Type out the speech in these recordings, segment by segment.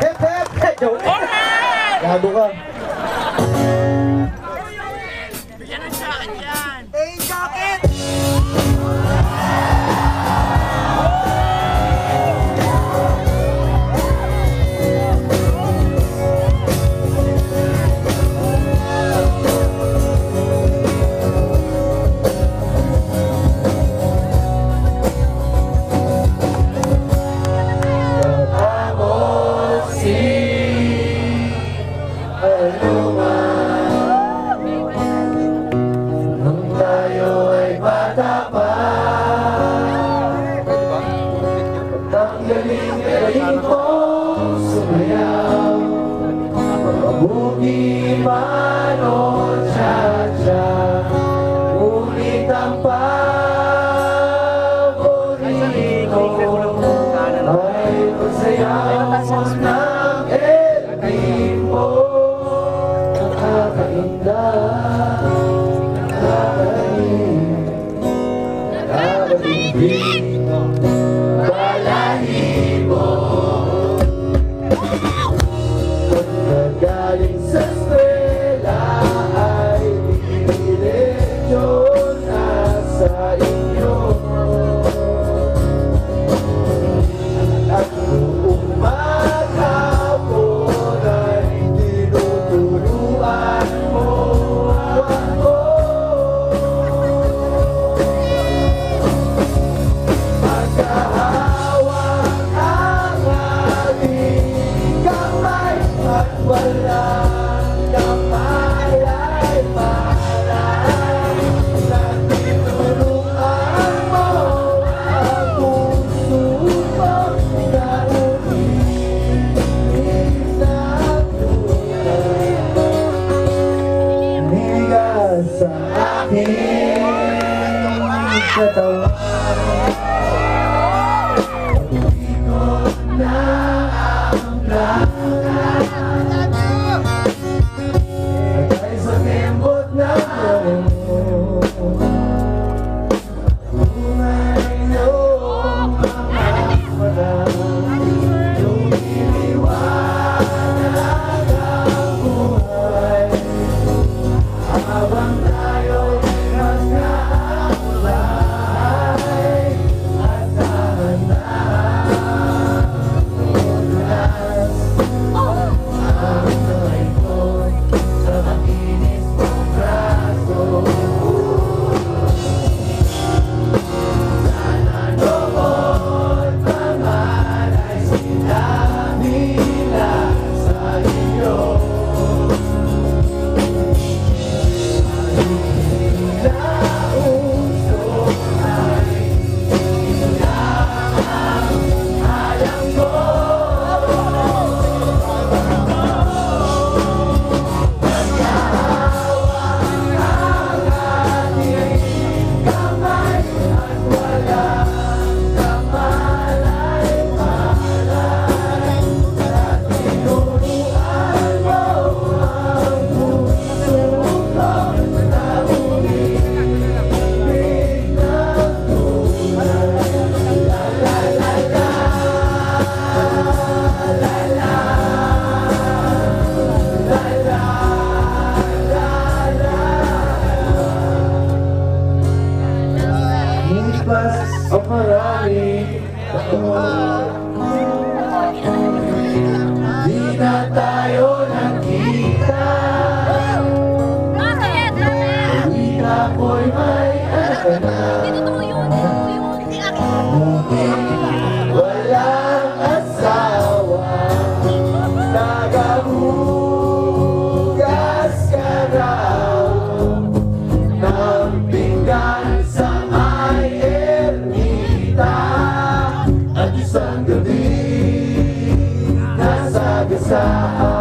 hết hết. Hết đúng, dạ, đúng không? galing po sumayaw Mabuti man o tsa-tsa Ngunit ang paborito Ay pagsayaw mo na うわ! está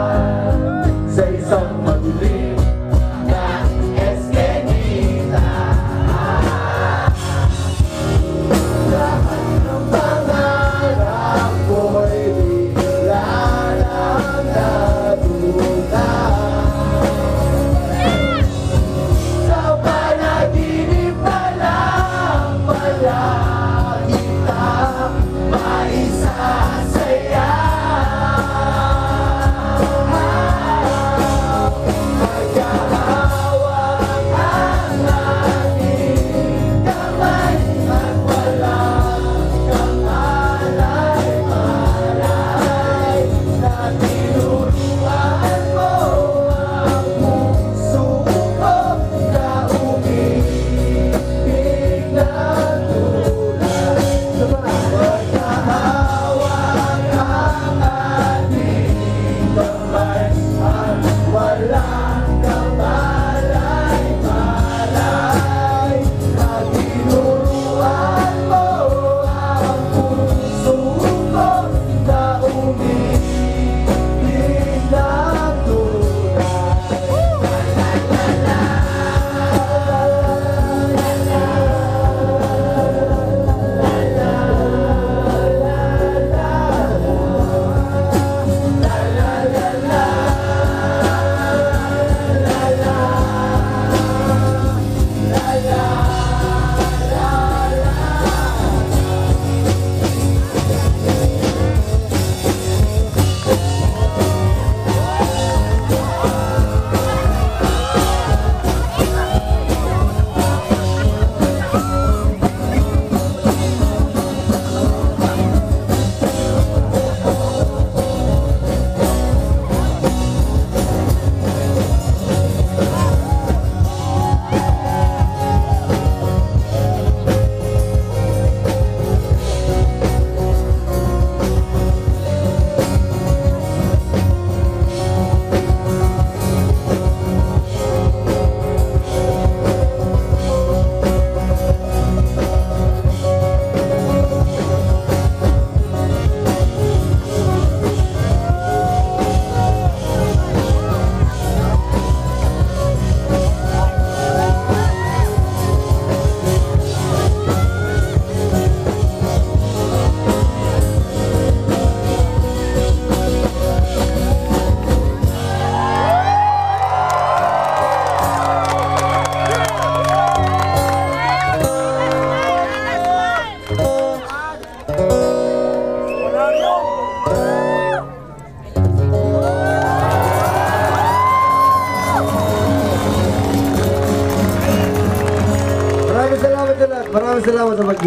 Thank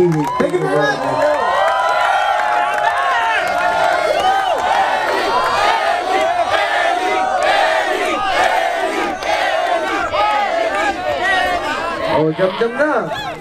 you very much! Oh, jump jump na.